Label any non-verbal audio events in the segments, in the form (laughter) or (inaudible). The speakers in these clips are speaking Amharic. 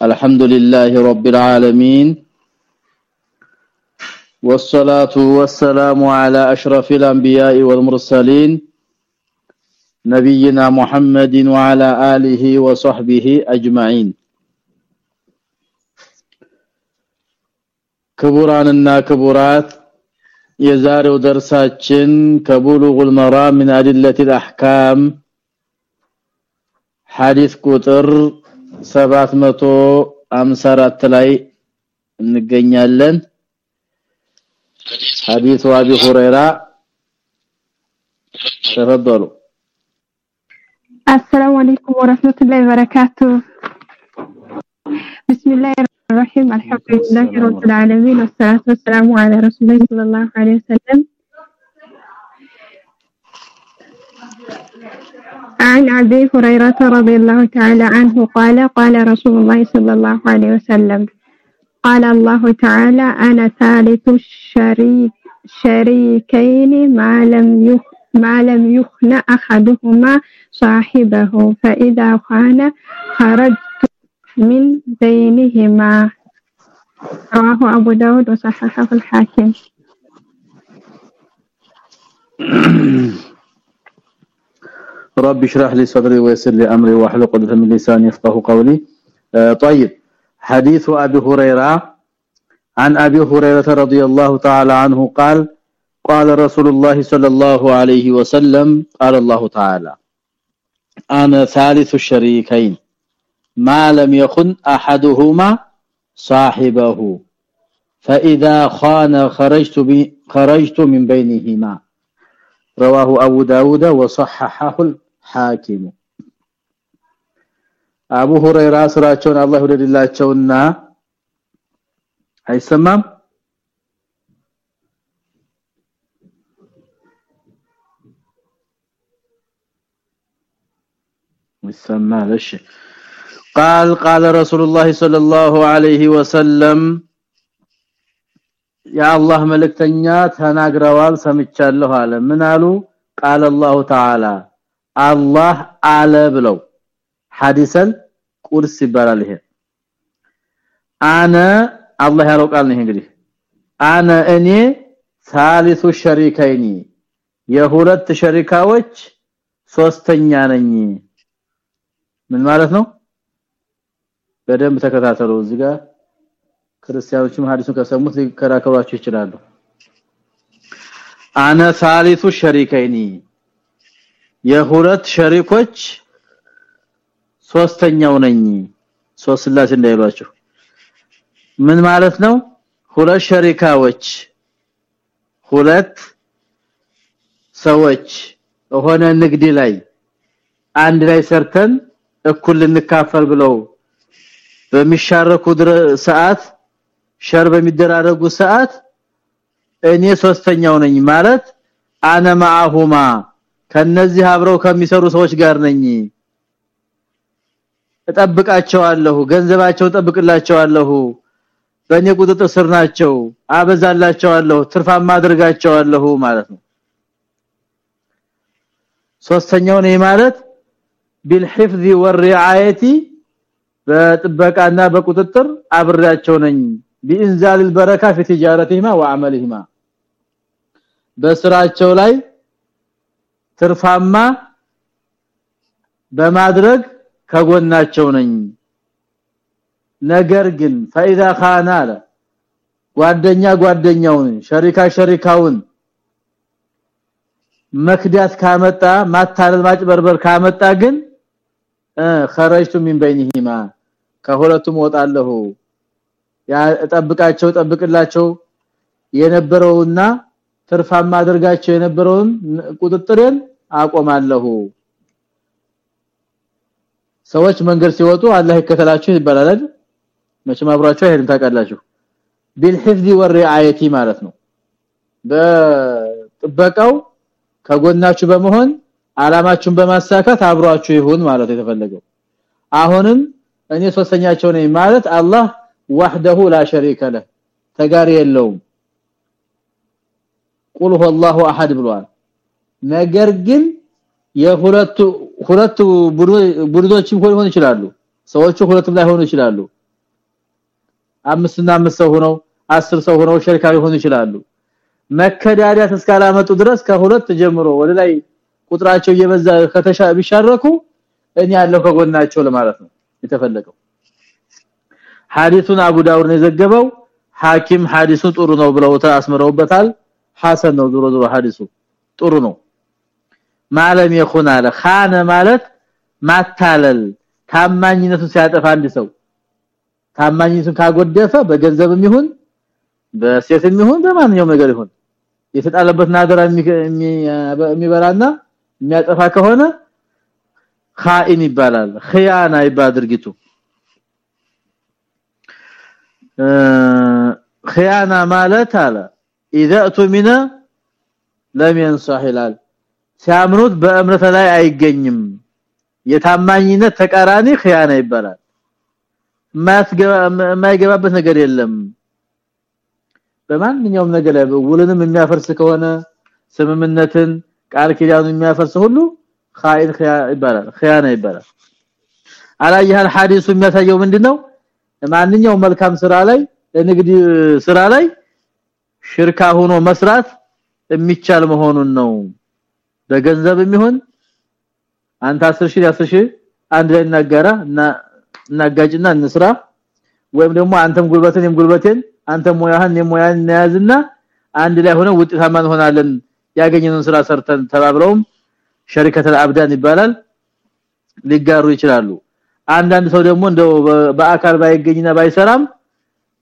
الحمد لله رب العالمين والصلاه والسلام على اشرف الانبياء والمرسلين نبينا محمد وعلى اله وصحبه اجمعين ክቡራንና ክቡራት የዛሬው ደርሳችን ከቡሉጉል መራም من ادله الاحكام ሐዲስ ቁጥር 754 ላይ እንገኛለን ሐዲስ አቢ ሁረይራ ተፈضሉ السلام عليكم ورحمة الله وبركاته بسم الله الرحمن الرحيم الحمد لله رب العالمين والصلاة والسلام على رسول الله صلى الله عليه وسلم عن أبي هريرة رضي الله تعالى عنه قال قال رسول الله صلى الله عليه وسلم قال الله تعالى أنا ثالث الشريك شريكين ما لم يخ ما لم يخن أحدهما صاحبه فإذا خان خرجت من بينهما رواه أبو داود وصححه الحاكم. (clears throat) رب اشرح لي صدري ويسر لي أمري واحلل عقدة من لساني يفقهوا قولي. آه طيب. حديث أبي هريرة. عن أبي هريرة رضي الله تعالى عنه قال قال رسول الله صلى الله عليه وسلم قال الله تعالى أنا ثالث الشريكين. ما لم يخن أحدهما صاحبه. فإذا خان خرجت خرجت من بينهما. رواه أبو داود وصححه الحاكم አቡ ሁረይራ ስራቸውን አላህ ይወደድላቸውና አይሰማም ይሰማል እሺ قال قال رسول الله صلى الله عليه وسلم የአላህ መልእክተኛ ተናግረዋል ሰምቻለሁ አለ ምን አሉ قال الله تعالى አላህ አለ ብለው ሐዲሰል ቁርስ ይባላል ይሄ። አነ አላህ ያለው ቃል ነው እንግዲህ። አነ እኔ ሳሊሱ ሸሪከይኒ የሁለት ሸሪካዎች ሶስተኛ ነኝ። ምን ማለት ነው? በደንብ ተከታተሉ። እዚህ ጋር ክርስቲያኖችም ሐዲሱን ከሰሙት ሊከራከሯቸው ይችላሉ። አነ ሳሊሱ ሸሪከይኒ የሁለት ሸሪኮች ሶስተኛው ነኝ። ሶስት ስላሴ እንዳይሏቸው ምን ማለት ነው? ሁለት ሸሪካዎች ሁለት ሰዎች ሆነ ንግድ ላይ አንድ ላይ ሰርተን እኩል ልንካፈል ብለው በሚሻረኩ ሰዓት ሸር በሚደራረጉ ሰዓት እኔ ሶስተኛው ነኝ ማለት አነ ማአሁማ ከነዚህ አብረው ከሚሰሩ ሰዎች ጋር ነኝ እጠብቃቸዋለሁ ገንዘባቸው ጠብቅላቸዋለሁ በእኔ ቁጥጥር ስር ናቸው አበዛላቸዋለሁ ትርፋማ አድርጋቸዋለሁ ማለት ነው ሶስተኛው ነኝ ማለት بالحفظ والرعايه በጥበቃና በቁጥጥር አብሬያቸው ነኝ بانزال البركه في تجارتهما وعملهما በስራቸው ላይ ትርፋማ በማድረግ ከጎናቸው ነኝ ነገር ግን فاذا خان አለ ጓደኛ ጓደኛውን ሸሪካ ሸሪካውን መክዳት ካመጣ ማታለል ማጭበርበር ካመጣ ግን خرجت من بينهما ከሁለቱም ወጣለሁ ያ ጠብቃቸው ጠብቅላቸው የነበረውና ትርፋማ አድርጋቸው የነበረውን ቁጥጥርን አቆማለሁ ሰዎች መንገድ ሲወጡ አላህ ይከተላችሁ ይባላል መቼም አብራችሁ አይሄድም ታውቃላችሁ بالحفظ والرعايه ማለት ነው በጥበቃው ከጎናችሁ በመሆን አላማችሁን በማሳካት አብሯችሁ ይሁን ማለት የተፈለገው አሁንም እኔ ሶስተኛቸው ነኝ ማለት አላህ وحده لا شريك له ተጋሪ የለውም ቁል ሁወላሁ አሐድ ብሏል። ነገር ግን የሁለቱ ሁለቱ ቡድኖችም ሆነ ይችላሉ። ሰዎቹ ሁለቱም ላይ ሆኑ ይችላሉ። አምስትና አምስት ሰው ሆነው አስር ሰው ሆነው ሸሪካ ሊሆኑ ይችላሉ። መከዳዳት እስካላመጡ ድረስ ከሁለት ጀምሮ ወደ ላይ ቁጥራቸው እየበዛ ከተሻ ቢሻረኩ እኔ ያለው ከጎናቸው ለማለት ነው የተፈለገው። ሐዲሱን አቡ ዳውድ ነው የዘገበው። ሐኪም ሐዲሱ ጥሩ ነው ብለው አስመረውበታል ሐሰን ነው። ዙሮ ዙሮ ሐዲሱ ጥሩ ነው። ማለም ይኹን አለ። ኻነ ማለት ማታለል ታማኝነቱን ሲያጠፋ አንድ ሰው ታማኝነቱን ካጎደፈ በገንዘብም ይሁን በሴትም ይሁን በማንኛውም ነገር ይሁን የተጣለበት ናደራ የሚበራና የሚያጠፋ ከሆነ ኻኢን ይባላል። ኺያና ይባል ድርጊቱ። ኺያና ማለት አለ اذا اؤتمن لم ينصح ይላል ሲያምኑት በእምነት ላይ አይገኝም የታማኝነት ተቃራኒ ኺያና ይባላል የማይገባበት ነገር የለም በማንኛውም ነገር ላይ ውልንም የሚያፈርስ ከሆነ ስምምነትን ቃል ኪዳኑ የሚያፈርስ ሁሉ ኻኢን ይባላል ኺያና ይባላል አላየሃል ሐዲሱ የሚያሳየው ምንድነው ማንኛውም መልካም ስራ ላይ ለንግድ ስራ ላይ ሽርካ ሆኖ መስራት የሚቻል መሆኑን ነው። በገንዘብ የሚሆን አንተ 10 ሺህ 10 ሺህ አንድ ላይ እናጋራ እና እናጋጭና እንስራ። ወይም ደግሞ አንተም ጉልበትን የም ጉልበቴን አንተም ሞያህን የሞያን እንያዝና አንድ ላይ ሆነ ውጤታማ እንሆናለን ያገኘነውን ስራ ሰርተን ተባብረውም ሸሪከተል አብዳን ይባላል ሊጋሩ ይችላሉ። አንዳንድ ሰው ደግሞ እንደው በአካል ባይገኝና ባይሰራም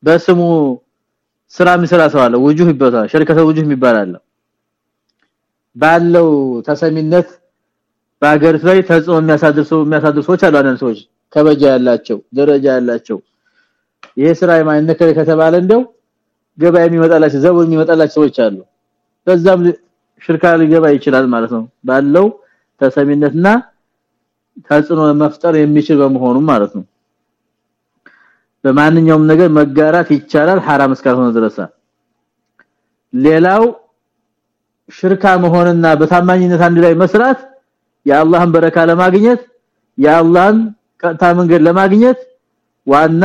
በስሙ ስራ የሚሰራ ሰው አለ። ወጁህ ይባላል። ሸሪከተ ወጁህ ይባላል ባለው ተሰሚነት በአገር ላይ ተጽዕኖ የሚያሳድሩ የሚያሳድሩ ሰዎች አሉ አንዳንድ ሰዎች። ከበጃ ያላቸው ደረጃ ያላቸው። ይሄ ስራ የማይነከረ ከተባለ እንደው ገበያ የሚመጣላቸው ዘቡ የሚመጣላቸው ሰዎች አሉ። በዛም ሽርካ ሊገባ ይችላል ማለት ነው። ባለው ተሰሚነትና ተጽዕኖ መፍጠር የሚችል በመሆኑ ማለት ነው በማንኛውም ነገር መጋራት ይቻላል حرام እስካልሆነ ድረስ ሌላው ሽርካ መሆንና በታማኝነት አንድ ላይ መስራት የአላህን በረካ ለማግኘት የአላህን ቀጥታ መንገድ ለማግኘት ዋና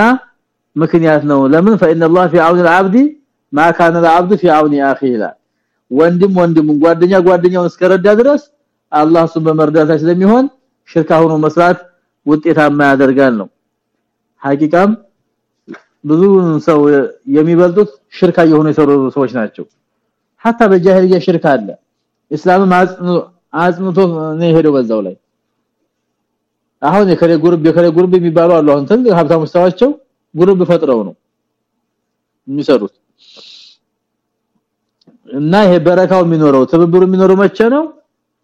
ምክንያት ነው ለምን فإن الله في عون العبد ما كان العبد في عون اخيه ወንድም ወንድም ጓደኛ ጓደኛውን እስከረዳ ድረስ አላህ እሱን በመርዳት ስለሚሆን ሽርካ ሆኖ መስራት ውጤታማ ያደርጋል ነው ሐቂቃም ብዙ ሰው የሚበልጡት ሽርካ የሆኑ የሰሩ ሰዎች ናቸው። hatta በጃሂልያ ሽርካ አለ። እስላም አጽንቶ ነው ሄደው በዛው ላይ። አሁን የከለ ጉርብ የከለ ጉርብ የሚባሉ አሉ። አሁን ትልቅ ሀብታም ሙስታዋቸው ጉርብ ፈጥረው ነው የሚሰሩት። እና ይሄ በረካው የሚኖረው ትብብሩ የሚኖረው መቼ ነው?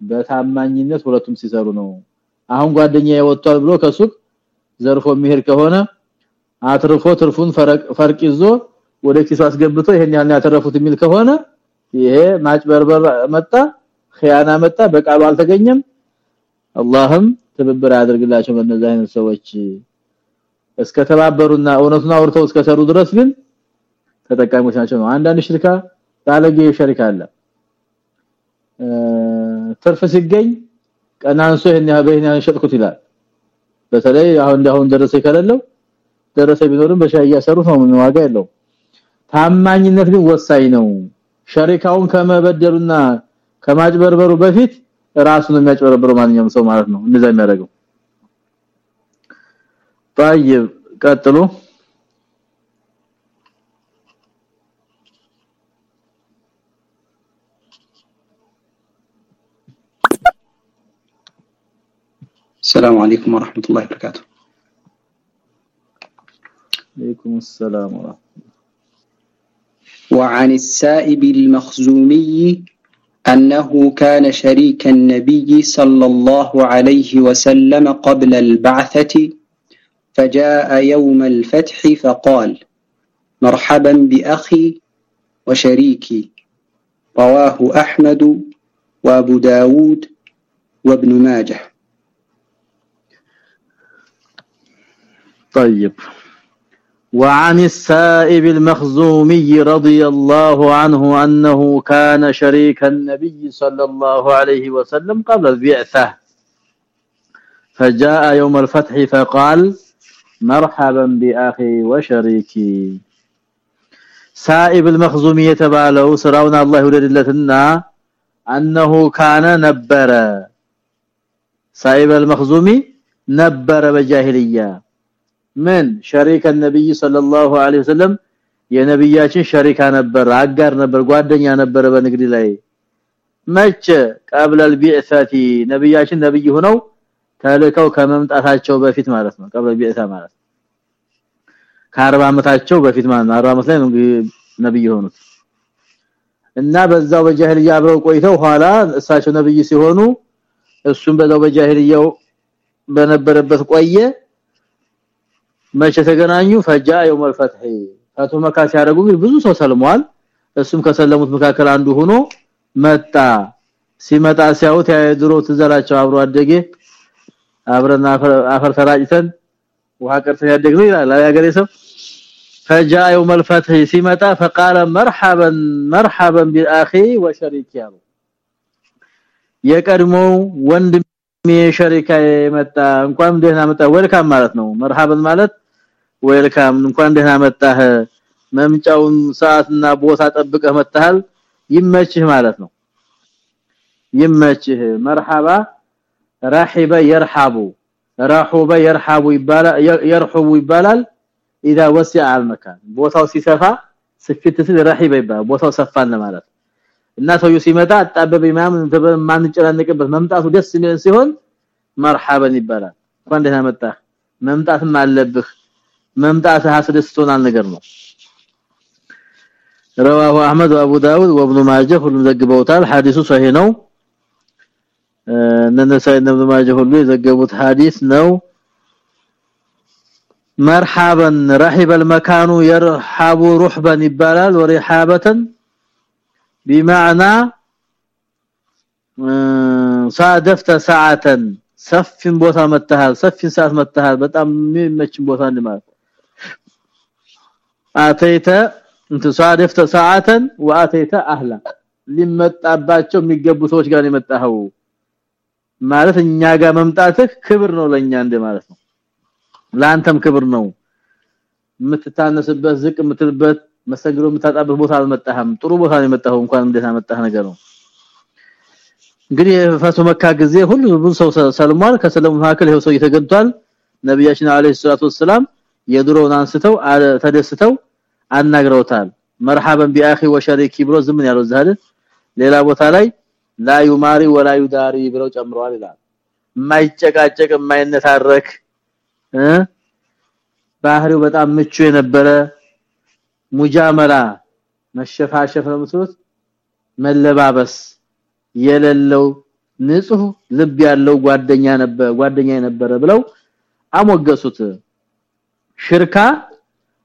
በታማኝነት ሁለቱም ሲሰሩ ነው። አሁን ጓደኛ ያወጣል ብሎ ከሱቅ ዘርፎ የሚሄድ ከሆነ አትርፎ ትርፉን ፈርቅ ይዞ ወደ ኪሱ አስገብቶ ይሄን ያህል ያተረፉት የሚል ከሆነ ይሄ ማጭበርበር መጣ ኺያና መጣ በቃሉ አልተገኘም። አላህም ትብብር ያድርግላቸው በእነዚህ አይነት ሰዎች። እስከ ተባበሩና እውነቱን አውርተው እስከ ሰሩ ድረስ ግን ተጠቃሚዎች ናቸው ነው። አንዳንድ ሽርካ ባለጌ ሸሪካ አለ። ትርፍ ሲገኝ ቀናንሶ ይሄን ያበይና ሸጥኩት ይላል። በተለይ አሁን እንዳሁን ደረሰ ከሌለው ደረሰ ቢኖርም በሻይ እያሰሩት ነው ምን ዋጋ ያለው ታማኝነት ግን ወሳኝ ነው ሸሪካውን ከመበደሉና ከማጭበርበሩ በፊት ራሱን የሚያጭበረብረው ማንኛውም ሰው ማለት ነው እንደዛ የሚያደርገው طيب ቀጥሉ السلام عليكم ورحمة الله وبركاته عليكم السلام ورحمة الله. وعن السائب المخزومي أنه كان شريك النبي صلى الله عليه وسلم قبل البعثة فجاء يوم الفتح فقال مرحبا بأخي وشريكي رواه أحمد وأبو داود وابن ماجه. طيب. وعن السائب المخزومي رضي الله عنه أنه كان شريك النبي صلى الله عليه وسلم قبل البعثة. فجاء يوم الفتح فقال مرحبا بأخي وشريكي. سائب المخزومي يتبالو سراون الله ولدلتنا أنه كان نبرا. سائب المخزومي نبرا بجاهلية. ምን ሸሪከ ነብይ ሰለላሁ ዐለይሂ ወሰለም የነብያችን ሸሪካ ነበር አጋር ነበር ጓደኛ ነበር በንግድ ላይ መቼ قبل البعثه ነብያችን ነብይ ሆነው ተልከው ከመምጣታቸው በፊት ማለት ነው قبل البعثه ማለት ከ40 አመታቸው በፊት ማለት ነው 40 አመት ላይ ነው ነብይ ሆኑት እና በዛው በጃሂልያ አብረው ቆይተው ኋላ እሳቸው ነብይ ሲሆኑ እሱም በዛው በጃሂልያው በነበረበት ቆየ መቼ ተገናኙ ፈጃ يوم الفتح ፈቱ መካ ሲያደርጉ ብዙ ሰው ሰልሟል እሱም ከሰለሙት መካከል አንዱ ሆኖ መጣ ሲመጣ ሲያውት ያድሮ ትዘላቸው አብሮ አደጌ አብረና አፈር ተራጭተን ውሃ ቀርተን ያደግነው ይላል ያገሬ ሰው فجاء يوم الفتح ሲመጣ فقال مرحبا مرحبا باخي وشريكي ያሉ የቀድሞው ወንድሜ ሸሪካዬ መጣ እንኳን ደህና መጣ ወልካም ማለት ነው መርሐበን ማለት ዌልካም እንኳን ደህና መጣህ መምጫውን ሰዓትና ቦታ ጠብቀህ መጣሃል ይመችህ ማለት ነው ይመችህ መርሐባ ረሂበ يرحب ረሁበ يرحب ይባላል يرحب ይባላል اذا وسع المكان ቦታው ሲሰፋ ስፊት ሲል ረሂበ ይባላል ቦታው ሰፋን ማለት እና ሰውየው ሲመጣ አጣበበ ኢማም ማንጨናነቅበት መምጣቱ ደስ የሚል ሲሆን መርሐበን ይባላል እንኳን ደህና መጣህ መምጣትም አለብህ መምጣትህ አስደስቶናል ነገር ነው رواه احمد وابو داود وابن ماجه ሁሉም ዘግበውታል ሐዲሱ ሰሂህ ነው ነነሳይ ኢብኑ ማጀህ ሁሉ የዘገቡት ሐዲስ ነው مرحبا رحب المكان يرحب رحبا ይባላል ورحابه بمعنى صادفت ساعه ሰፊን ቦታ መተሃል ሰፊን ሰዓት መተሃል በጣም የሚመችን ቦታ እንደማለት አተይተ እንተሳደፍተ ሰዓተን ወአተይተ አህላ። ሊመጣባቸው የሚገቡ ሰዎች ጋር የመጣው ማለት እኛ ጋር መምጣትህ ክብር ነው ለኛ እንደ ማለት ነው። ላንተም ክብር ነው። የምትታነስበት ዝቅ የምትልበት መሰግሮ የምታጣበት ቦታ አልመጣህም። ጥሩ ቦታ ነው የመጣኸው። እንኳን እንዴት አመጣህ ነገር ነው። እንግዲህ ፈቶ መካ ጊዜ ሁሉ ብዙ ሰው ሰልሟል። ከሰለሙ መካከል ይሄው ሰው እየተገንቷል ነብያችን አለይሂ ሰላቱ ወሰለም የድሮውን አንስተው ተደስተው አናግረውታል። መርሐበን ቢአኺ ወሸሪኪ ብሎ ዝም ያለው ዛለ ሌላ ቦታ ላይ ላ ዩማሪ ወላ ዩዳሪ ብለው ጨምረዋል ይላል። የማይጨቃጨቅ የማይነታረክ ባህሪው በጣም ምቹ የነበረ ሙጃመላ መሸፋሸፍ ነው መለባበስ የሌለው ንጹህ ልብ ያለው ጓደኛ ነበር ጓደኛ የነበረ ብለው አሞገሱት። ሽርካ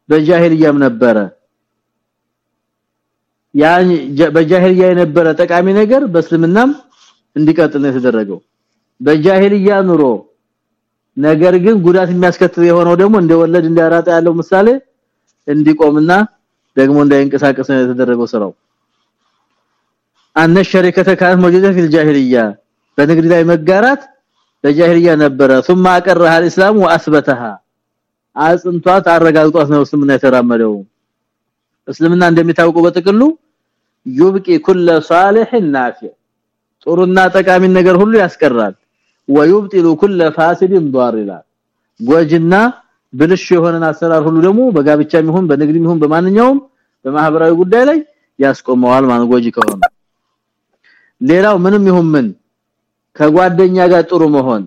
በጃሂልያም ነበረ ያን በጃሂልያ የነበረ ጠቃሚ ነገር በእስልምናም እንዲቀጥል ነው የተደረገው በጃሂልያ ኑሮ ነገር ግን ጉዳት የሚያስከትል የሆነው ደግሞ እንደወለድ እንዳራጣ ያለው ምሳሌ እንዲቆምና ደግሞ እንዳይንቀሳቀስ ነው የተደረገው ስራው አነ ሸሪከተ ካን موجوده في الجاهليه በንግድ ላይ መጋራት በጃሂልያ ነበረ ثم اقرها الاسلام واثبتها አጽንቷት አረጋግጧት ነው እስልምና የተራመደው እስልምና እንደሚታወቀው በጥቅሉ ይብቂ ኩለ صالح ናፊዕ ጥሩና ጠቃሚ ነገር ሁሉ ያስቀራል ወይብጢሉ ኩለ ፋሲድ ضار ይላል ጎጅና ብልሽ የሆነን አሰራር ሁሉ ደግሞ በጋብቻም ይሁን በንግድም ይሁን በማንኛውም በማህበራዊ ጉዳይ ላይ ያስቆመዋል ማለት ጎጂ ከሆነ ሌላው ምንም ይሁን ምን ከጓደኛ ጋር ጥሩ መሆን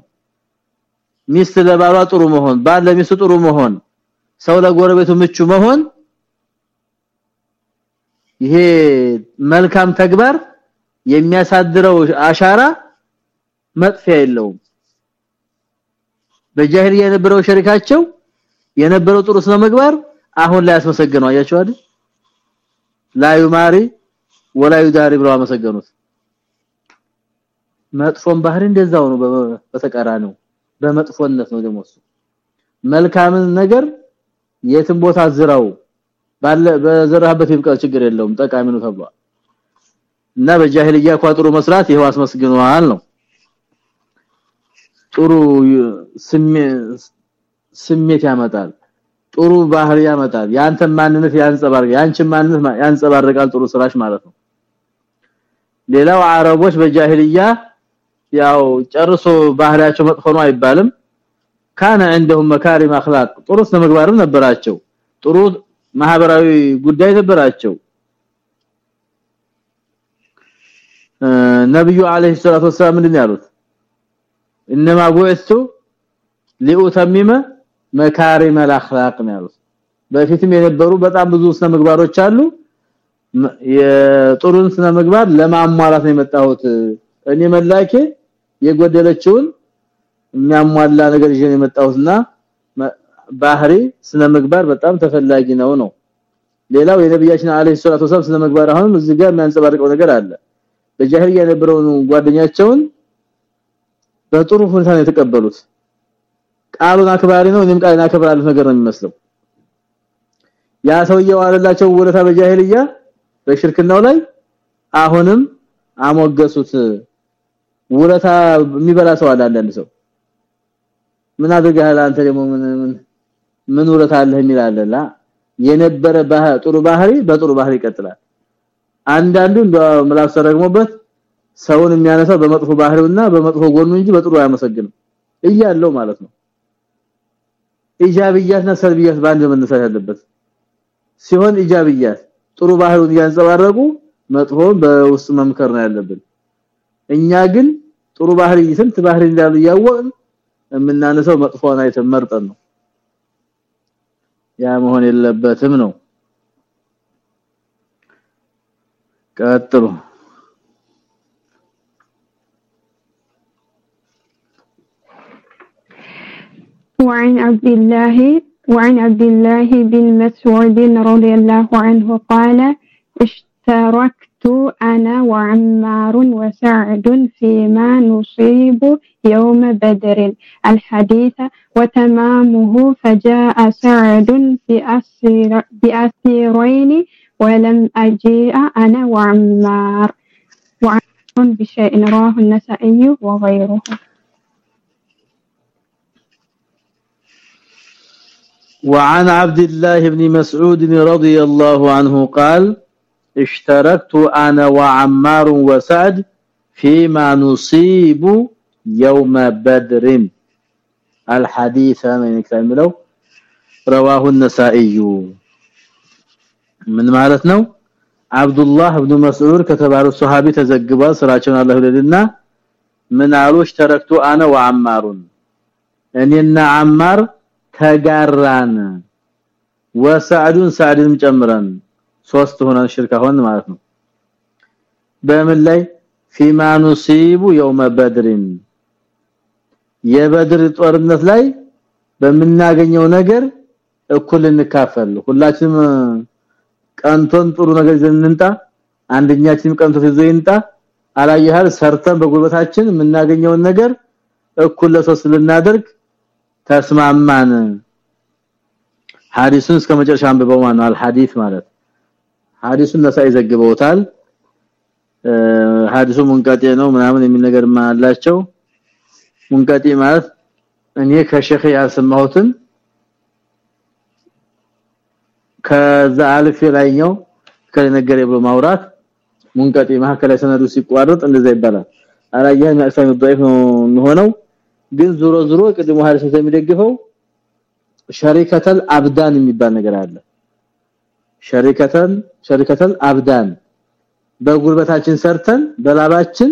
ሚስት ለባሏ ጥሩ መሆን ባል ለሚስቱ ጥሩ መሆን ሰው ለጎረቤቱ ምቹ መሆን ይሄ መልካም ተግባር የሚያሳድረው አሻራ መጥፊያ የለውም። በጃሂልያ የነበረው ሸሪካቸው የነበረው ጥሩ ስነ ምግባር አሁን ላይ ያስመሰገነው አያችሁ አይደል? ላ ዩማሪ ወላ ዩዳሪ ብለው አመሰገኑት። መጥፎን ባህሪ እንደዛው ነው በተቃራኒው በመጥፎነት ነው ደግሞ መልካምን ነገር የትም ቦታ ዝራው ባለ በዘራህበት ይብቃ ችግር የለውም ጠቃሚ ነው ተብሏል። እና በጃሂልያ ቋጥሩ መስራት ይሄው አስመስግኗል ነው። ጥሩ ስሜት ያመጣል ጥሩ ባህሪ ያመጣል። ያንተ ማንነት ያንጸባርቃል ያንቺ ማንነት ያንጸባርቃል ጥሩ ስራሽ ማለት ነው። ሌላው አረቦች በጃሂልያ ያው ጨርሶ ባህሪያቸው መጥፎ ነው አይባልም ካነ عندهم مكارم اخلاق ጥሩ ስነ ምግባርም ነበራቸው ጥሩ ማህበራዊ ጉዳይ ነበራቸው ነብዩ አለይሂ ሰላቱ ወሰለም ምንድን ያሉት انما بعثت لأتمم مكارم الاخلاق ነው ያሉት በፊትም የነበሩ በጣም ብዙ ስነ ምግባሮች አሉ የጥሩን ስነ ምግባር ለማሟላት ነው የመጣሁት እኔ መላኬ የጎደለችውን የሚያሟላ ነገር ይዤ የመጣሁትና ባህሪ ስነ ምግባር በጣም ተፈላጊ ነው ነው። ሌላው የነብያችን አለይሂ ሰላቱ ወሰለም ስነ ምግባር አሁንም እዚህ ጋር የሚያንጸባርቀው ነገር አለ። በጃሂልያ የነበረውን ጓደኛቸውን በጥሩ ሁኔታ ነው የተቀበሉት። ቃሉን አክባሪ ነው እኔም ቃሉን አከብራለሁ ነገር ነው የሚመስለው። ያ ሰውየው አለላቸው ወለታ በጃሂልያ በሽርክናው ላይ አሁንም አሞገሱት ውለታ የሚበላ ሰው አለ አንዳንድ ሰው። ምን አድርገሃል አንተ ደግሞ? ምን ምን ውለታ አለህ የሚላልና የነበረ ጥሩ ባህሪ በጥሩ ባህሪ ይቀጥላል። አንዳንዱ ምላስ ተረግሞበት ሰውን የሚያነሳው በመጥፎ ባህሪውና በመጥፎ ጎኑ እንጂ በጥሩ አያመሰግንም። እያለው ማለት ነው። ኢጃብያትና ሰልቢያት ባንድ መነሳት ያለበት። ሲሆን ኢጃብያት ጥሩ ባህሪውን ያንጸባረቁ መጥፎን በውስጥ መምከር ነው ያለብን እኛ ግን ጥሩ ባህሪ ስንት ባህሪ እንዳሉ ያወቅን የምናነሳው መጥፎን አይተን መርጠን ነው ያ መሆን የለበትም ነው ቀጥሉ وعن عبد الله وعن عبد الله بن مسعود رضي الله عنه قال اشتركت أنا وعمار وسعد فيما نصيب يوم بدر. الحديث وتمامه فجاء سعد بأسير بأسيرين ولم أجيء أنا وعمار. وعمار بشيء رواه النسائي وغيره. وعن عبد الله بن مسعود رضي الله عنه قال اشتركت انا وعمار وسعد فيما نصيب يوم بدر الحديث من كلامه رواه النسائي من ማለት ነው አብዱላህ ኢብኑ መስዑድ ከተባሉ ሱሐቢ ተዘግቧል ስራቸውን አላህ ይወደድና ምን አሉ اشتركت انا وعمار እኔና አማር ተጋራን ወሰዓዱን ሰዓድንም ጨምረን ሶስት ሆነን ሽርካ ሆን ማለት ነው። በምን ላይ? ኑሲቡ የውመ በድርን የበድር ጦርነት ላይ በምናገኘው ነገር እኩል እንካፈል ሁላችንም ቀንቶን ጥሩ ነገር ይዘን እንንጣ አንደኛችንም ቀንቶ ይዞ ይንጣ አላየሃል ሰርተን በጉልበታችን የምናገኘውን ነገር እኩል ለሶስት ልናደርግ ተስማማን። ሐዲሱን እስከ መጨረሻ አንብበው ማን ነው። አልሐዲስ ማለት ሐዲሱን ነሳይ ዘግበውታል ሐዲሱ ሙንቀጤ ነው ምናምን የሚል ነገር ማላቸው ሙንቀጤ ማለት እኔ ከሸኺ ያልሰማሁትን ከዛ አልፍ ላይኛው ከነገረ ብሎ ማውራት ሙንቀጤ ማከለ ሰነዱ ሲቋረጥ እንደዛ ይባላል አላየህ ማክሳሚ ضعيف ነው ሆነው ግን ዙሮ ዙሮ ቅድሙ ሐዲስ የሚደግፈው ሸሪከተል አብዳን የሚባል ነገር አለ ሸሪከተል ሸሪከተል አብዳን በጉልበታችን ሰርተን በላባችን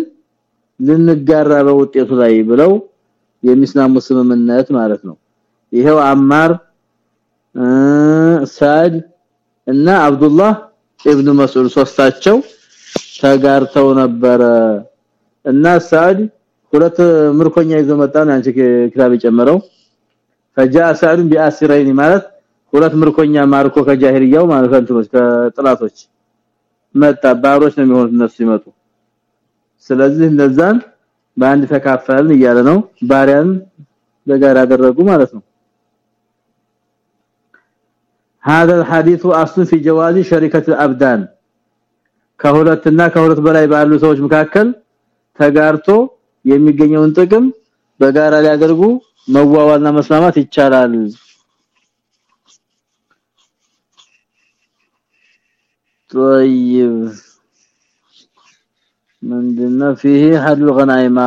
ልንጋራ በውጤቱ ላይ ብለው የሚስማሙ ስምምነት ማለት ነው ይሄው አማር ሳድ እና አብዱላህ ኢብኑ መስዑድ ሶስታቸው ተጋርተው ነበረ እና ሳድ ሁለት ምርኮኛ ይዞ መጣን አንቺ ክታብ የጨመረው فجاء سعد باسرين ማለት ሁለት ምርኮኛ ማርኮ ከጃሂልያው ማለት ከንትኖች ከጥላቶች መጣ ባሮች ነው የሚሆኑት እነሱ ይመጡ ስለዚህ እነዛን በአንድ ተካፈልን እያለ ነው ባሪያን በጋራ ያደረጉ ማለት ነው هذا الحديث اصل في جواز شركه الابدان ከሁለትና ከሁለት በላይ ባሉ ሰዎች መካከል ተጋርቶ የሚገኘውን ጥቅም በጋራ ሊያደርጉ መዋዋልና መስማማት ይቻላል طيب ምንድነው فيه حد الغنائم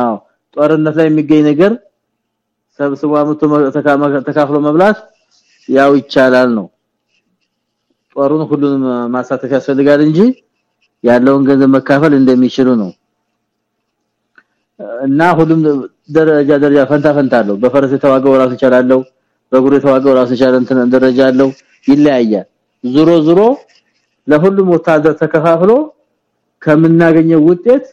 ጦርነት ላይ የሚገኝ ነገር ሰብስቦ አመቶ ተካፍሎ መብላት ያው ይቻላል ነው ጦሩን ሁሉንም ማሳተፍ ያስፈልጋል እንጂ ያለውን ገንዘብ መካፈል እንደሚችሉ ነው እና ሁሉም ደረጃ ደረጃ ፈንታ ፈንታ አለው በፈረስ የተዋጋው ራሱ ይችላልው በእግሩ የተዋጋው ራሱ ይችላል እንትን ደረጃ አለው ይለያያል ዙሮ ዙሮ ለሁሉም ወታደር ተከፋፍሎ ከምናገኘው ውጤት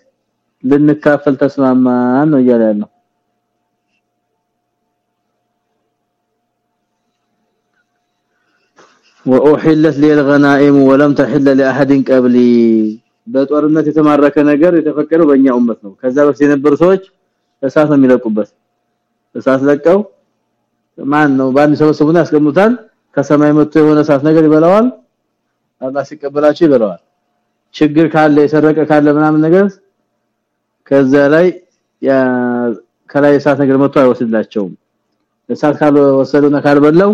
ልንካፈል ተስማማን ነው እያለ ያለው واحلت لي الغنائم ولم تحل لاحد قبلي በጦርነት የተማረከ ነገር የተፈቀደው በእኛ ኡመት ነው ከዛ በፊት የነበሩ ሰዎች እሳት ነው የሚለቁበት እሳት ለቀው ማን ነው ባንድ ሰበሰቡና ያስቀምጡታል ከሰማይ መጥቶ የሆነ እሳት ነገር ይበላዋል አላህ ሲቀበላቸው ይበላዋል ችግር ካለ የሰረቀ ካለ ምናምን ነገር ከዛ ላይ ከላይ እሳት ነገር መጥቶ አይወስድላቸውም። እሳት ካለ ወሰዱና ካልበላው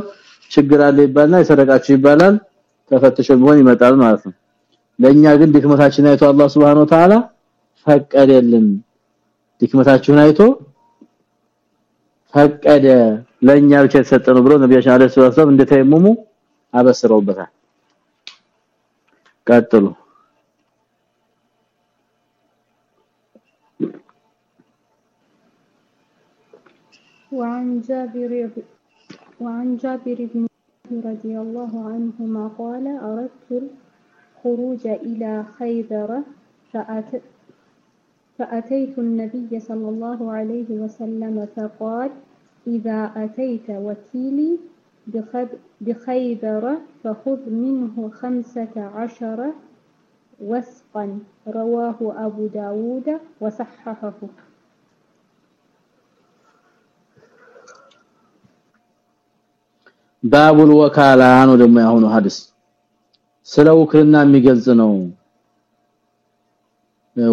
ችግር አለ ይባልና የሰረቃችሁ ይባላል። ተፈትሾ ቢሆን ይመጣል ማለት ነው። ለኛ ግን ድክመታችን አይቶ አላህ Subhanahu Ta'ala ፈቀደልን። ድክመታችሁን አይቶ ፈቀደ ለኛ ብቻ የተሰጠ ብሎ ነብያችን አለይሂ ሰላም እንደተየመሙ አበስረውበታል cuatro وعن جابر وعن جابر بن رضي الله عنهما قال أردت الخروج إلى خيبر فأت فأتيت النبي صلى الله عليه وسلم فقال إذا أتيت وكيلي بخيبر فخذ منه خمسة عشر وسقا رواه أبو داود وصححه ባቡል ወካላ ነው ደግሞ ያሁኑ ሐዲስ ስለ ውክልና የሚገልጽ ነው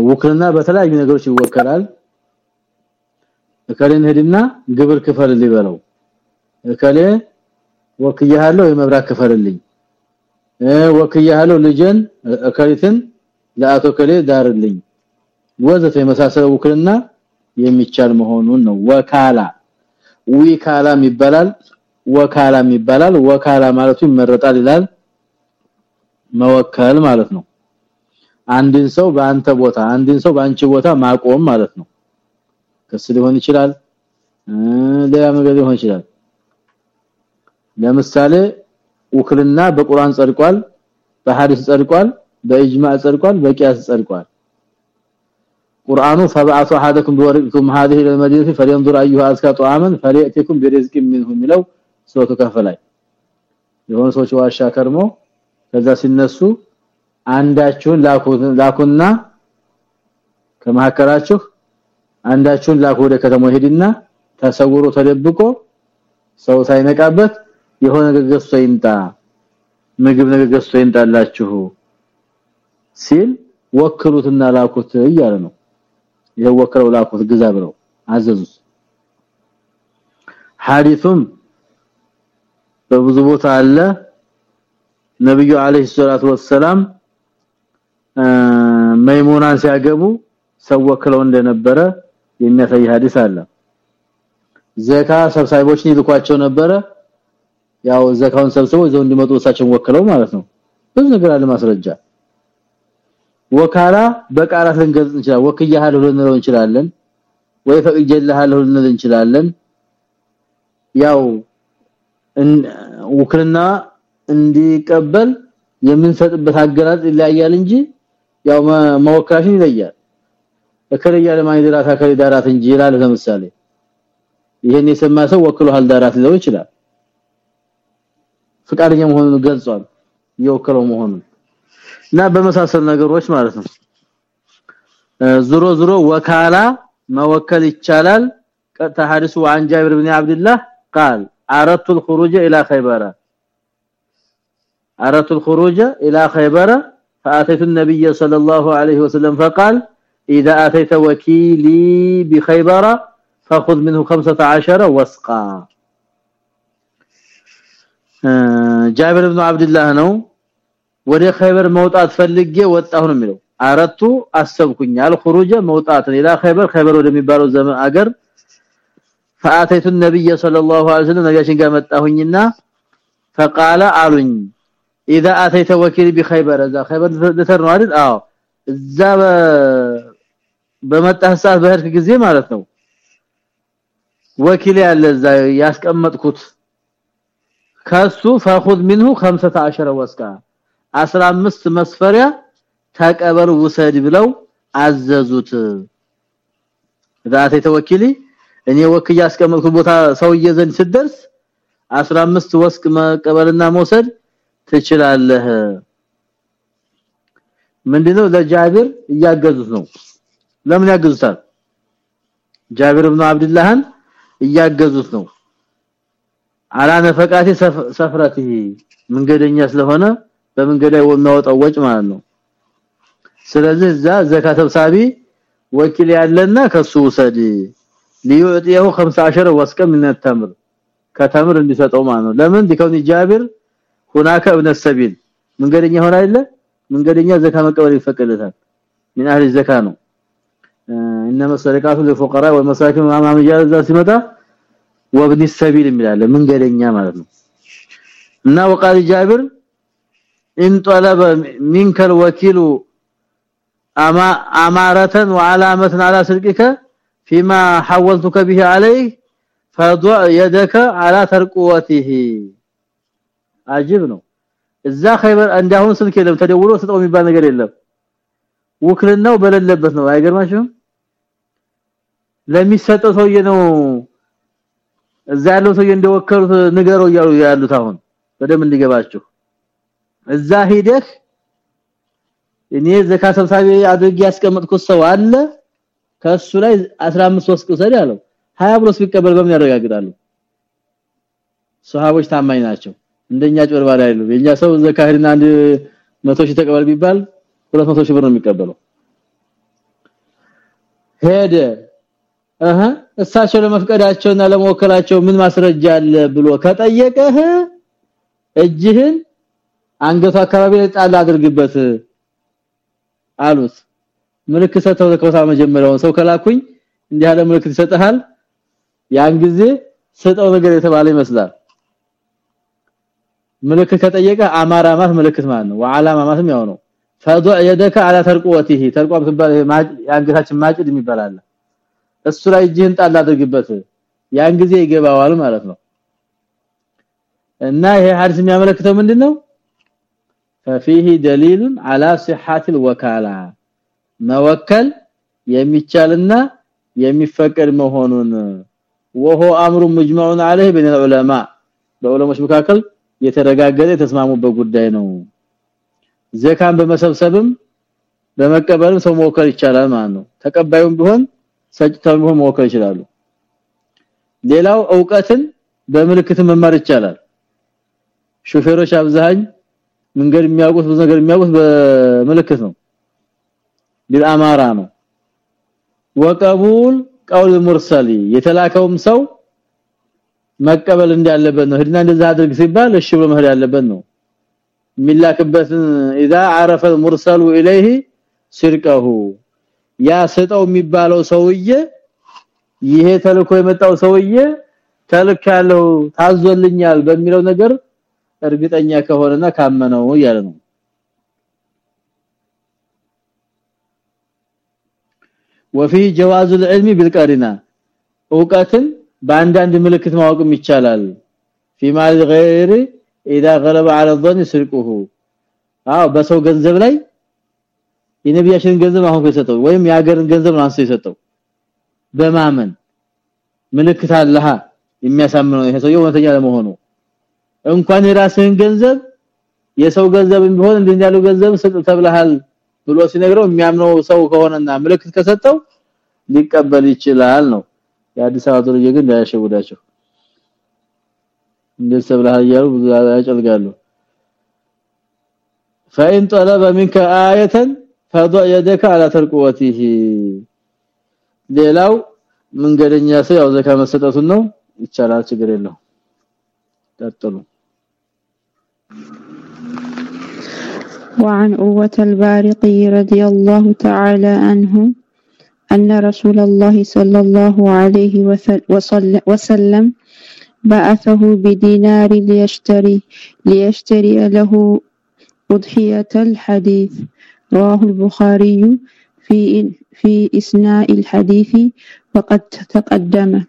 ውክልና በተለያዩ ነገሮች ይወከላል እከሌን ሄድና ግብር ክፈል ሊበለው እከሌ ወክያለሁ የመብራት ክፈልልኝ። እ ወክያለሁ ልጅን እከሊትን ለአቶ ከሌ ዳርልኝ። ወዘተ የመሳሰለው ውክልና የሚቻል መሆኑን ነው። ወካላ ዊካላም ይባላል ወካላም ይባላል ወካላ ማለቱ ይመረጣል ይላል መወከል ማለት ነው። አንድን ሰው በአንተ ቦታ አንድን ሰው በአንቺ ቦታ ማቆም ማለት ነው። ከስ ሊሆን ይችላል ሌላ ነገር ሊሆን ይችላል ለምሳሌ ውክልና በቁርአን ጸድቋል በሐዲስ ጸድቋል በእጅማዕ ጸድቋል በቂያስ ጸድቋል ቁርአኑ ፈበአቱ አሐደኩም بورقكم هذه الى المدينه فلينظر ايها ازكى طعاما فلياتكم برزق منه የሚለው ሶቱ ከፈላይ የሆነ ሰዎች ዋሻ ከርሞ ከዛ ሲነሱ አንዳችሁን ላኩና ከመሐከራችሁ አንዳችሁን ላኩ ወደ ከተማው ሄድና ተሰውሮ ተደብቆ ሰው ሳይነቃበት የሆነ ነገር ገዝቶ ይምጣ ምግብ ነገር ገዝቶ ይምጣላችሁ ሲል ወክሉትና ላኩት እያለ ነው። የወከለው ላኩት ግዛ ብለው አዘዙት። ሐዲሱም በብዙ ቦታ አለ። ነብዩ አለይሂ ሰላቱ ወሰለም መይሙናን ሲያገቡ ሰው ወክለው እንደነበረ የሚያሳይ ሐዲስ አለ። ዘካ ሰብሳቢዎችን ይልኳቸው ነበረ ያው ዘካውን ሰብስበው ይዘው እንዲመጡ እሳቸውን ወክለው ማለት ነው። ብዙ ነገር አለ ማስረጃ። ወካላ በቃላት ልንገልጽ እንችላለን። ወክያለሁ ልንለው እንችላለን። ወይ ፈቅጀልሃለሁ ልንል እንችላለን። ያው ውክልና እንዲቀበል የምንሰጥበት አገራዝ ይለያያል እንጂ ያው መወካሽን ይለያል። እከለያ ለማይደራት አከለ ዳራት እንጂ ይላል ለምሳሌ። ይሄን የሰማ ሰው ወክሎሃል ዳራት ሊለው ይችላል ፍቃደኛ መሆኑን ገልጿል የወከለው መሆኑን እና በመሳሰል ነገሮች ማለት ነው ዙሮ ዙሮ ወካላ መወከል ይቻላል ቀጥታ ሐዲሱ عن جابر بن عبد الله قال اردت الخروج الى خيبر اردت الخروج الى خيبر فاتيت النبي صلى الله عليه وسلم فقال اذا اتيت وكيلي بخيبر فخذ منه 15 وسقا ጃብር ኢብኑ አብዱላህ ነው። ወደ ኸይበር መውጣት ፈልጌ ወጣሁ ነው የሚለው። አረቱ አሰብኩኝ። አልخروج መውጣት ሌላ ኸይበር ኸይበር ወደሚባለው ዘመን አገር فاتيت النبي صلى الله عليه وسلم ነብያችን ጋር መጣሁኝና فقال አሉኝ اذا اتيت وكيل بخيبر اذا خيبر ደተር ነው አይደል? አዎ። እዛ በመጣህ ሰዓት በህርክ ጊዜ ማለት ነው ወኪል ያለ እዛ ያስቀመጥኩት። ከሱ فخذ منه 15 ወስቃ 15 መስፈሪያ ተቀበል ውሰድ ብለው አዘዙት ዛቴ ተወኪሊ እኔ ወክያ ያስቀመጥኩት ቦታ ሰውዬ ዘንድ ስደርስ 15 ወስቅ መቀበልና መውሰድ ትችላለህ ምንድነው ለጃቢር እያገዙት ነው ለምን ያገዙታል ጃቢር ኢብኑ አብዱላህን እያገዙት ነው አላ ነፈቃቲ ሰፍረቲ መንገደኛ ስለሆነ በመንገድ ላይ የሚያወጣው ወጭ ማለት ነው ስለዚህ እዛ ዘካተ ሰብሳቢ ወኪል ያለና ከሱ ውሰድ ሊዩጥየው 15 ወስቀ ምን ተምር ከተምር እንዲሰጠው ማለት ነው ለምን ዲከውን ጃቢር ሁናከ ابن السبيل መንገደኛ ሆነ አይደለ መንገደኛ ዘካ መቀበል ይፈቀድለታል ምን አህሊ ዘካ ነው انما الصدقات للفقراء والمساكين وما مجاز ሲመጣ وابن السبيل የሚላለ መንገደኛ ማለት ነው እና وقال جابر ان طلب منك الوكيل اما اماره وعلامه على صدقك فيما حولتك به عليه فضع يدك على ترقوته አጅብ ነው እዛ ኸይበር እንዳሁን ስልክ የለም ተደውሎ ስጠው የሚባል ነገር የለም ውክልናው በሌለበት ነው አይገርማችሁም ለሚሰጠው ሰውዬ ነው እዛ ያለው ሰውዬ እንደወከሉት ንገረው እያሉ ያሉት አሁን በደም እንዲገባችሁ። እዛ ሂደህ እኔ ዘካ ሰብሳቢ አድርጌ ያስቀመጥኩት ሰው አለ። ከሱ ላይ 15 ወስቅ ሰሪ አለው። 20 ብሎስ ቢቀበል በምን ያረጋግጣሉ? ሱሐቦች ታማኝ ናቸው። እንደኛ ጭበርባሪ አይደሉም። የኛ ሰው ዘካ ሄድና አንድ 100 ሺህ ተቀበል ቢባል 200 ሺህ ብር ነው የሚቀበለው። ሄደ እሳቸው ለመፍቀዳቸውና ለመወከላቸው ምን ማስረጃ አለ ብሎ ከጠየቀህ እጅህን አንገቱ አካባቢ ጣል አድርግበት አሉት። ምልክ ሰተው ከውታ መጀመሪያውን ሰው ከላኩኝ እንዲህ ያለ ምልክት ይሰጣል ያን ጊዜ ሰጠው ነገር የተባለ ይመስላል። ምልክት ከጠየቀ አማራ ማለት ምልክት ማለት ነው። ወዓላማ ማለት ያው ነው። ፈዱ على ተርቆቲሂ ተርቆም ትባል ያንገታችን ማጭድ የሚባል አለ። እሱ ላይ እጅህን ጣል አድርግበት ያን ጊዜ ይገባዋል ማለት ነው እና ይሄ ሐዲስ የሚያመለክተው ምንድነው ففيه دليل على صحه الوكاله መወከል የሚቻልና የሚፈቀድ መሆኑን وهو امر مجمع عليه بين العلماء በዑለሞች መካከል የተረጋገጠ የተስማሙበት ጉዳይ ነው ዘካን በመሰብሰብም በመቀበልም ሰው መወከል ይቻላል ማለት ነው ተቀባዩም ቢሆን ሰጭታም ቢሆን መወከል ይችላሉ ሌላው ዕውቀትን በምልክት መማር ይቻላል ሹፌሮች አብዛኝ መንገድ የሚያውቁት ብዙ ነገር የሚያውቁት በምልክት ነው ቢልአማራ ነው ወቀቡል ቀውል ሙርሰሊ የተላከውም ሰው መቀበል እንዳለበት ነው ህድና እንደዛ አድርግ ሲባል እሺ ብሎ መሄድ ያለበት ነው ሚላክበትን اذا عرف المرسل اليه ስርቀሁ ያ ሰጠው የሚባለው ሰውዬ ይሄ ተልኮ የመጣው ሰውዬ ተልክ ያለው ታዞልኛል በሚለው ነገር እርግጠኛ ከሆነና ካመነው እያለ ነው وفي جواز العلم بالقرينه ዕውቀትን በአንዳንድ ምልክት ማወቅም ይቻላል فيما غير اذا غلب على الظن سرقه አዎ በሰው ገንዘብ ላይ የነቢያችን ገንዘብ አሁን ከሰጠው ወይም የሀገርን ገንዘብ አንስቶ የሰጠው በማመን ምልክት አለሃ የሚያሳምነው ይሄ ሰው እውነተኛ ለመሆኑ እንኳን የራስህን ገንዘብ የሰው ገንዘብም ቢሆን እንደዚህ ያለው ገንዘብ ስጥ ተብለሃል ብሎ ሲነግረው የሚያምነው ሰው ከሆነና ምልክት ከሰጠው ሊቀበል ይችላል ነው የአዲስ አበባ ተወልጄ ግን እንዳያሸውዳቸው እንደሰብለሃል ያሉ ብዙ ያጨልጋሉ فإن طلب منك آية فضع يدك على ترقوته ሌላው መንገደኛ ሰው ያው ዘካ መሰጠቱን ነው ይቻላል ችግር የለው ቀጥሉ وعن عروة البارقي رضي الله تعالى عنه أن رسول الله صلى الله عليه وسلم بعثه بدينار ليشتري ليشتري له أضحية الحديث رواه البخاري في في إسناء الحديث وقد تقدم.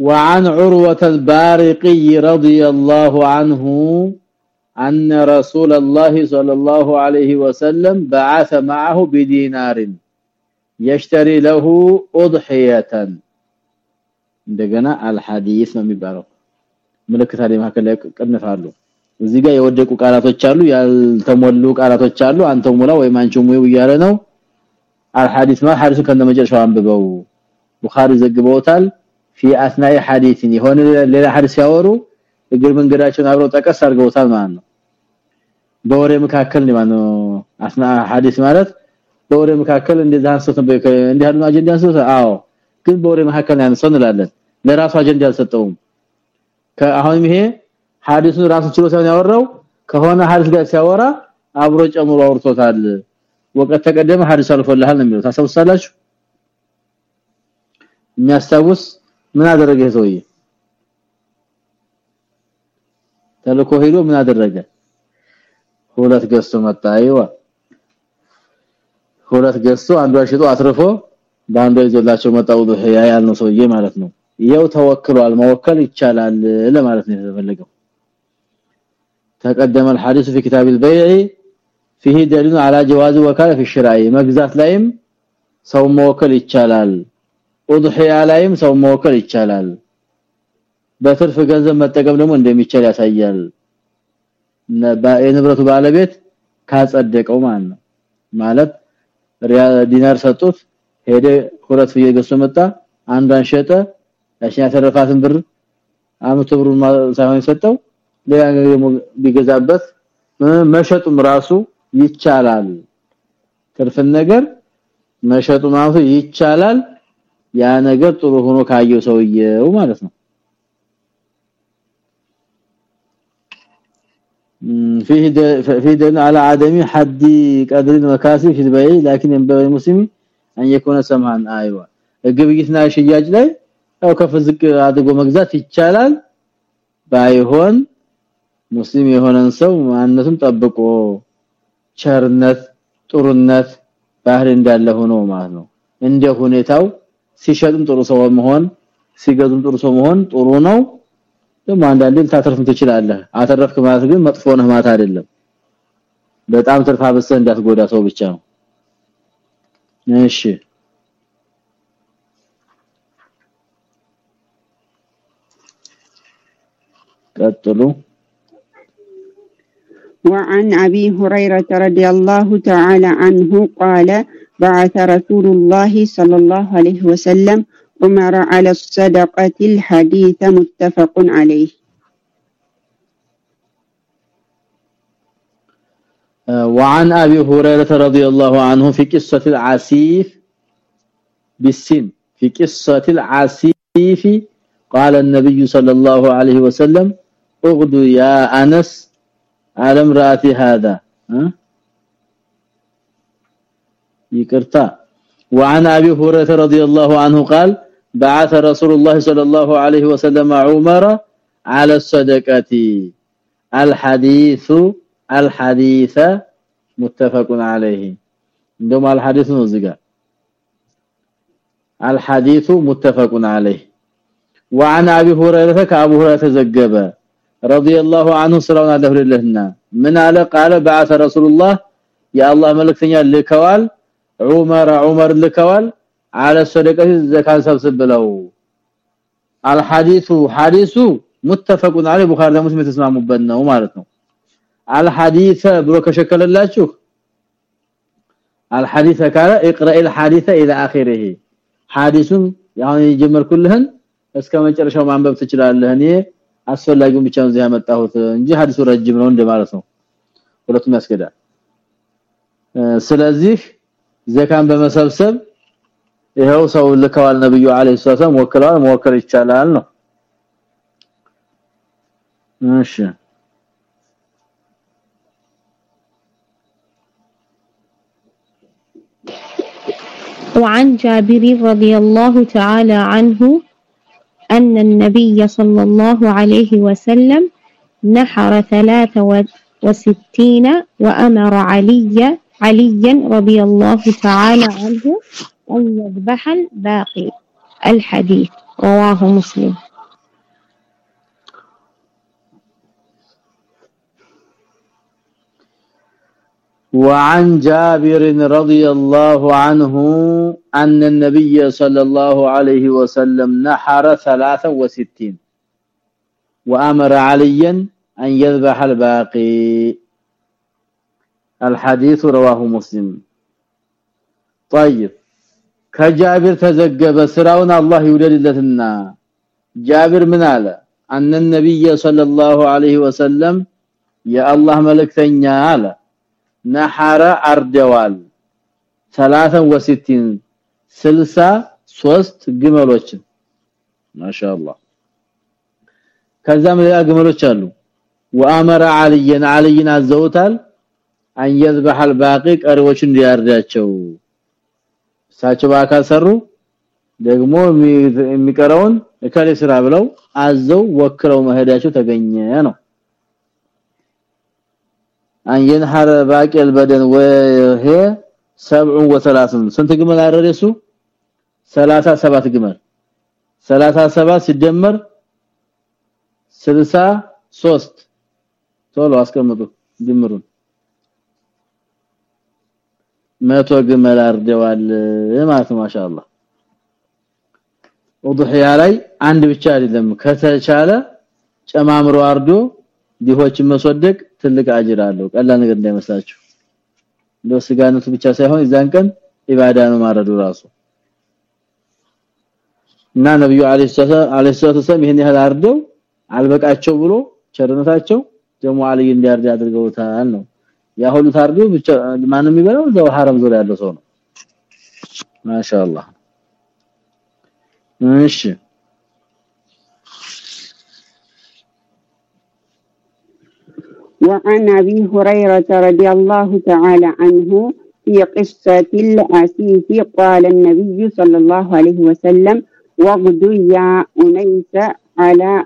وعن عروة البارقي رضي الله عنه أن رسول الله صلى الله عليه وسلم بعث معه بدينار يشتري له أضحية. عندنا الحديث من بارق. ملكة هذه ما كان لك قد نفعله. እዚህ ጋር የወደቁ ቃላቶች አሉ ያልተሞሉ ቃላቶች አሉ። አንተ ሙላ ወይ ማንቹ ሙይ ይያለ ነው። አልሐዲስ ነው። ሐዲሱ ከነመጨረሻው አንብበው ቡኻሪ ዘግበውታል። ፊ አስናይ ሐዲስን የሆነ ሌላ ሐዲስ ያወሩ እግር መንገዳቸውን አብረው ጠቀስ አድርገውታል ማለት ነው። በወሬ መካከል ነው ማለት ነው። አስና ሐዲስ ማለት በወሬ መካከል እንደዛ አንሰተ እንዲህ ያሉ አጀንዳ አንሰተ አዎ ግን በወሬ መካከል ያንሰን ለራሱ አጀንዳ አልሰጠውም። ከአሁንም ይሄ ሐዲሱን ራሱ ችሎ ሳይሆን ያወራው ከሆነ ሐዲስ ጋር ሲያወራ አብሮ ጨምሮ አውርቶታል። ወቀት ተቀደመ ሐዲስ አልፎልሃል ነው የሚለው። ታሰውሳላችሁ የሚያስታውስ ምን አደረገ ሰውዬ? ተልኮ ሄዶ ምን አደረገ? ሁለት ገዝቶ መጣ አይዋ ሁለት ገዝቶ አንዷ ሽጦ አትርፎ በአንዷ ይዞላቸው መጣው ያ ያልነው ሰውዬ ማለት ነው። ይሄው ተወክሏል መወከል ይቻላል ለማለት ነው የተፈለገው تقدم الحديث في كتاب البيع فيه دليل على جواز وكاله في الشراء መግዛት ላይም ሰው መወከል ይቻላል ኡድሂያ ላይም ሰው መወከል ይቻላል በትርፍ ገንዘብ መጠቀም ደግሞ እንደሚቻል ያሳያል የንብረቱ ባለቤት ካጸደቀው ማለት ነው ማለት ዲናር ሰጡት ሄደ ሁለት ፍየ ገዝቶ መጣ አንዷን ሸጠ ያሽኛ ተረፋትን ብር አመቱ ብሩን ሳይሆን የሰጠው ሌላ ቢገዛበት መሸጡም ራሱ ይቻላል ትርፍን ነገር መሸጡ ማለት ይቻላል ያ ነገር ጥሩ ሆኖ ካየው ሰውየው ማለት ነው فيه في دليل على عدم حد قدر المكاسب في البيع لكن ينبغي المسلم ان يكون سمعا ايوه ግብይትና ሽያጭ ላይ ያው ከፍ ዝቅ አድርጎ መግዛት ይቻላል ባይሆን ሙስሊም የሆነን ሰው ማንነቱን ጠብቆ ቸርነት ጥሩነት ባህር እንዳለ ሆኖ ማለት ነው። እንደ ሁኔታው ሲሸጥም ጥሩ ሰው መሆን ሲገዙም ጥሩ ሰው መሆን ጥሩ ነው። ደግሞ አንዳንዴ ልታተርፍ ትችላለህ። አተረፍክ ማለት ግን መጥፎ ነህ ማለት አይደለም። በጣም ትርፋ በሰ እንዳትጎዳ ሰው ብቻ ነው። እሺ። ቀጥሉ وعن أبي هريرة رضي الله تعالى عنه قال بعث رسول الله صلى الله عليه وسلم عمر على الصدقة الحديث متفق عليه. وعن أبي هريرة رضي الله عنه في قصة العسيف بالسن. في قصة العسيف قال النبي صلى الله عليه وسلم اغدو يا أنس على امرأتي هذا يكرتا وعن أبي هريرة رضي الله عنه قال بعث رسول الله صلى الله عليه وسلم عمر على الصدقة. الحديث الحديث متفق عليه. عندما الحديث نزغا الحديث متفق عليه. وعن أبي هريره كابو هريرة تزغب رضي الله عنه سراون አደረለህና ምን አለ قال بعث رسول الله يا الله መልእክተኛ ልከዋል ዑመር ዑመር ልከዋል على الصدقه ዘካን ሰብስብ ብለው الحديث حديث متفق عليه البخاري ومسلم የተስማሙበት ነው ማለት ነው الحديث ብሎ ከሸከለላችሁ الحديث قال اقرا الحديث الى اخره حديث ያሁን የጀመርኩልህን እስከ መጨረሻው ማንበብ ትችላለህ እኔ አስፈላጊውን ብቻ ነው ያመጣሁት እንጂ ሐዲሱ ረጅም ነው እንደማለት ነው ሁለቱም ያስገዳል ስለዚህ ዘካን በመሰብሰብ ይሄው ሰው ልከዋል ነብዩ አለይሂ ሰላም ወክለዋል መወከል ይቻላል ነው እሺ وعن جابر رضي الله تعالى عنه أن النبي صلى الله عليه وسلم نحر ثلاث وستين وأمر علي عليا رضي الله تعالى عنه أن يذبح الباقي. الحديث رواه مسلم. وعن جابر رضي الله عنه أن النبي صلى الله عليه وسلم نحر 63 وأمر عليا أن يذبح الباقي. الحديث رواه مسلم. طيب كجابر تزق سراون الله يولدلتنا جابر من على أن النبي صلى الله عليه وسلم يا الله ملكتني على ነሐረ አርደዋል 63 63 ግመሎችን ማሻአላህ ከዛም ሌላ ግመሎች አሉ ወአመረ አልየን አልይን አዘውታል አን يذبح الباقي ቀሪዎች እንዲያርዳቸው እሳቸው በአካል ሰሩ ደግሞ የሚቀረውን እከሌ ስራ ብለው አዘው ወክለው መሄዳቸው ተገኘ ነው አን ينحر باقي البدن وهي 37 ስንት ግመል አረደሱ 37 ግመል 37 ሲደመር 63 ቶሎ አስቀምጡ ድምሩን መቶ ግመል አርደዋል ማለት ነው ማሻአላ ወዱህያ ላይ አንድ ብቻ አይደለም ከተቻለ ጨማምሮ አርዶ ዲሆችን መስወደቅ ትልቅ አጅር አለው ቀላል ነገር እንዳይመስላችሁ እንደው ስጋነቱ ብቻ ሳይሆን እዛን ቀን ኢባዳ ነው ማረዱ ራሱ እና ነብዩ አለይሂ ሰላም ይሄን ያህል አርደው አልበቃቸው ብሎ ቸርነታቸው ደግሞ አልይ እንዲያርድ አድርገውታል ነው ያ ሁሉ ታርዶ ብቻ ማንም የሚበላው እዛው حرم ዙሪያ ያለው ሰው ነው ማሻአላህ እሺ وعن أبي هريرة رضي الله تعالى عنه في قصة الأسيف قال النبي صلى الله عليه وسلم وغد يا أنيس على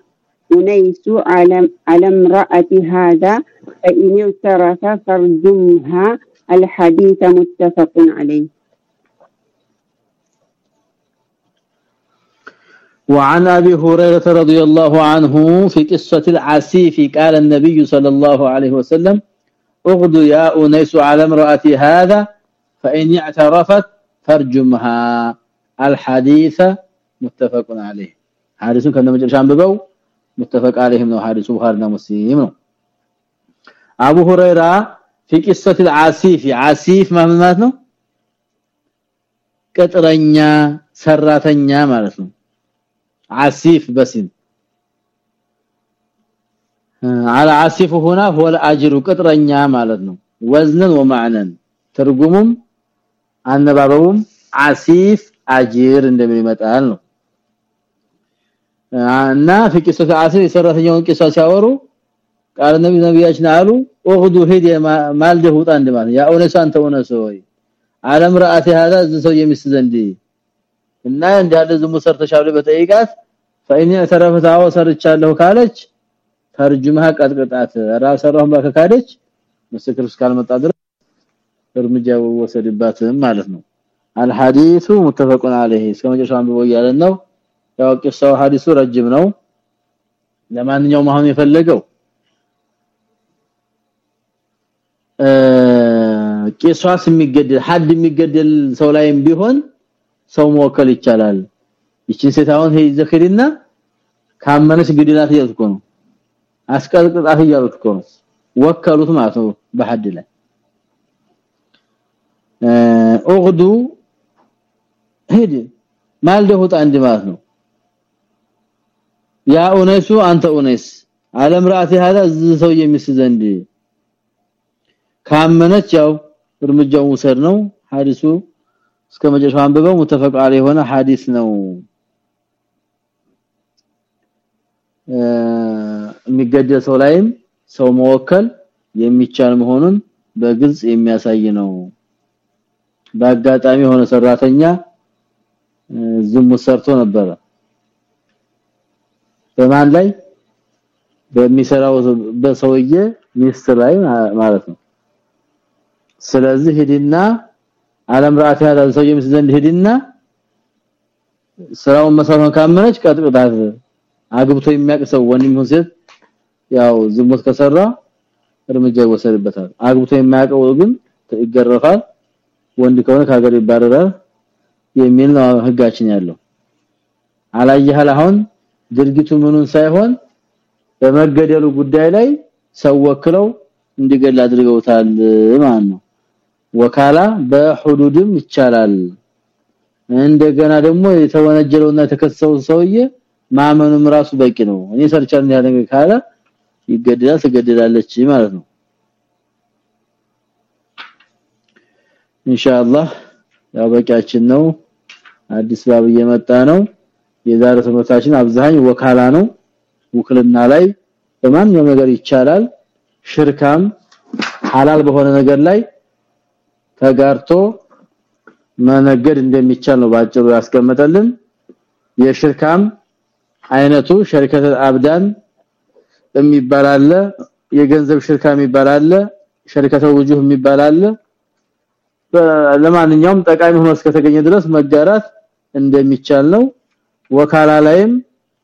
أنيس على, على امرأة هذا فإن اعترف فارجمها. الحديث متفق عليه. وعن ابي هريره رضي الله عنه في قصه العسيف قال النبي صلى الله عليه وسلم اغد يا انيس على امراتي هذا فان اعترفت فارجمها الحديث متفق عليه حديث كان مجرش አንብበው متفق عليه ነው حديث ቡኻሪና ሙስሊም ነው አቡ ሁረይራ في قصه العسيف عسيف ማለት ነው ቅጥረኛ ሰራተኛ ማለት ነው عسيف بسم على عسيف هنا هو الاجر ቅጥረኛ ማለት ነው ወዝነን ወማዕነን ትርጉሙም አነባበቡም عسيف አጅር እንደሚመጣል ነው እና في قصه عسيف ሰራተኛውን ቂሳ ሲያወሩ ቃል ነብይ ነብያችን አሉ ወግዱ ሄድ ማልደህ ውጣ እንደማለት ያ ኦነስ አንተ ኦነስ ሆይ አለም ረአቲ هذا ሰው የሚስ ዘንድ እና እንደ ያለ ዝሙ ሰርተሻለ በጠይቃት ፈኢኒ ተረፈታው ሰርቻለሁ ካለች ተርጅመህ ቀጥቅጣት ራሰራው ባከካደች ምስክር እስካልመጣ ድረስ እርምጃ ወሰድባትም ማለት ነው الحديث متفق عليه እስከመጨረሻው አንብቦ ያለን ነው ያው ቂሳው ሐዲሱ ረጅም ነው ለማንኛውም አሁን የፈለገው ቂሷስ የሚገደል ሐድ የሚገደል ሰው ላይም ቢሆን ሰው መወከል ይቻላል ይችን ሴት አሁን ሄይ ዘክሪና ካመነች ግድላት እያሉት እኮ ነው አስቀልቅጣት እያሉት እኮ ነው ወከሉት ማለት ነው በሐድ ላይ ኦግዱ ሄድ ማልደሁት አንድ ማለት ነው ያ ኡነሱ አንተ ኡነስ አለምራቲ هذا ሰው የሚስ ዘንድ ካመነች ያው እርምጃው ውሰድ ነው ሐዲሱ እስከ መጨረሻው አንብበው አለ የሆነ ሐዲስ ነው። የሚገደል ሰው ላይም ሰው መወከል የሚቻል መሆኑን በግልጽ የሚያሳይ ነው። በአጋጣሚ የሆነ ሰራተኛ ዝሙት ሰርቶ ነበረ። በማን ላይ? በሚሰራው በሰውዬ ሚስት ላይ ማለት ነው። ስለዚህ ሄድና ራአት ያለ ሰውዬ ሚስት ዘንድ ሄድና ስራውን መሰረቱን ካመነች ቀጥቅጣት አግብቶ የሚያውቅ ሰው ወንድም ይሁን ሴት ያው ዝሙት ከሰራ እርምጃ ይወሰድበታል። አግብቶ የማያውቀው ግን ይገረፋል። ወንድ ከሆነ ከሀገር ይባረራል የሚል ነው ህጋችን ያለው። አላየሃል አሁን ድርጊቱ ምኑን ሳይሆን በመገደሉ ጉዳይ ላይ ሰው ወክለው እንዲገል አድርገውታል ማለት ነው ወካላ በሁዱድም ይቻላል። እንደገና ደግሞ የተወነጀለውና የተከሰው ሰውዬ ማመኑም ራሱ በቂ ነው። እኔ ሰርቻለሁ ያለ ካለ ይገደላል ትገደላለች ማለት ነው። ኢንሻአላህ ያው በቂያችን ነው። አዲስ ባብ እየመጣ ነው። የዛሬ ትምህርታችን አብዛኝ ወካላ ነው። ውክልና ላይ በማንኛውም ነገር ይቻላል። ሽርካም ሐላል በሆነ ነገር ላይ ተጋርቶ መነገድ እንደሚቻል ነው ባጭሩ ያስቀመጠልን። የሽርካም አይነቱ ሸሪከተ አብዳን የሚባል አለ የገንዘብ ሽርካ የሚባል አለ ሸሪከተ ውጁህ የሚባል ለማንኛውም ጠቃሚ ሆኖ እስከተገኘ ድረስ መጋራት እንደሚቻል ነው። ወካላ ላይም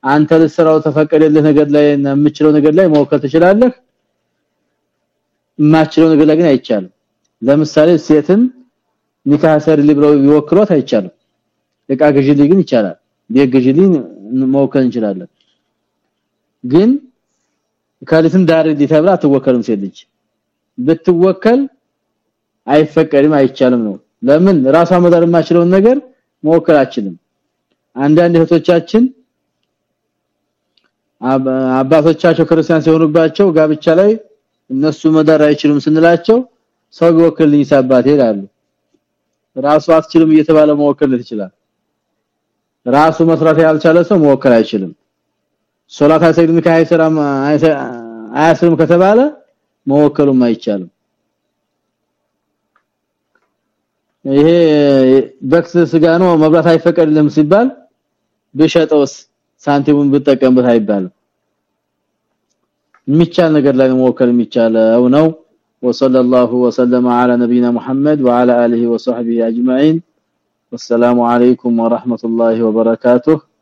አንተ ለስራው ተፈቀደልህ ነገር ላይ እና የምችለው ነገር ላይ መወከል ትችላለህ። የማችለው ነገር ላይ ግን አይቻልም ለምሳሌ ሴትን ኒካህ ሰር ሊብረው ቢወክሏት አይቻልም። እቃ ግዢልኝ ግን ይቻላል። ቤት ግዢልኝ መወከል እንችላለን። ግን ካሊትን ዳር ሊተብራ አትወከልም ሴት ልጅ። ብትወከል አይፈቀድም አይቻልም ነው። ለምን? ራሷ መዳር የማችለውን ነገር መወከል አችልም አንዳንድ እህቶቻችን አባቶቻቸው ክርስቲያን ሲሆኑባቸው ጋብቻ ላይ እነሱ መዳር አይችሉም ስንላቸው ሰው ቢወክልኝ ሳባቴ ይላሉ ራሱ አትችልም እየተባለ መወከል ይችላል ራሱ መስራት ያልቻለ ሰው መወከል አይችልም። ሶላት አይሰግድም ከአይሰራም አያስርም ከተባለ መወከሉም አይቻልም። ይሄ በክስ ስጋ ነው መብላት አይፈቀድልም ሲባል ብሸጠውስ ሳንቲሙን ብጠቀምበት አይባልም። የሚቻል ነገር ላይ መወከል የሚቻለው ነው وصلى الله وسلم على نبينا محمد وعلى آله وصحبه أجمعين. والسلام عليكم ورحمة الله وبركاته.